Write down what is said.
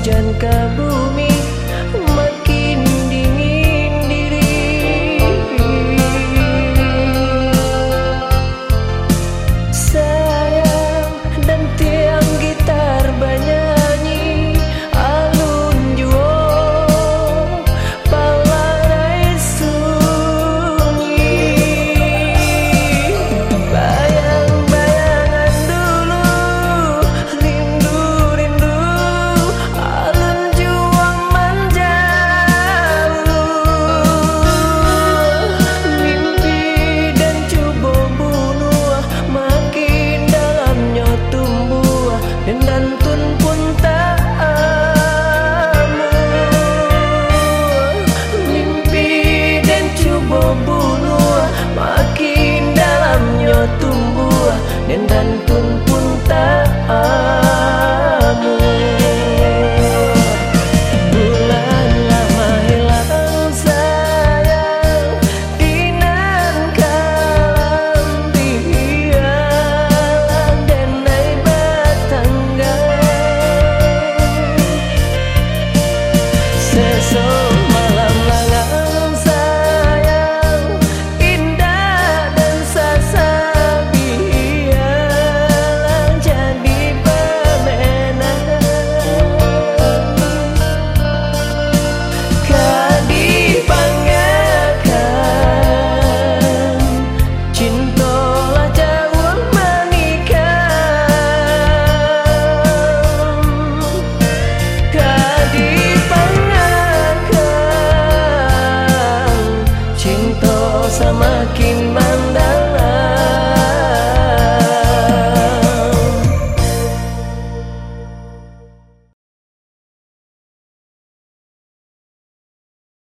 hujan ke bumi.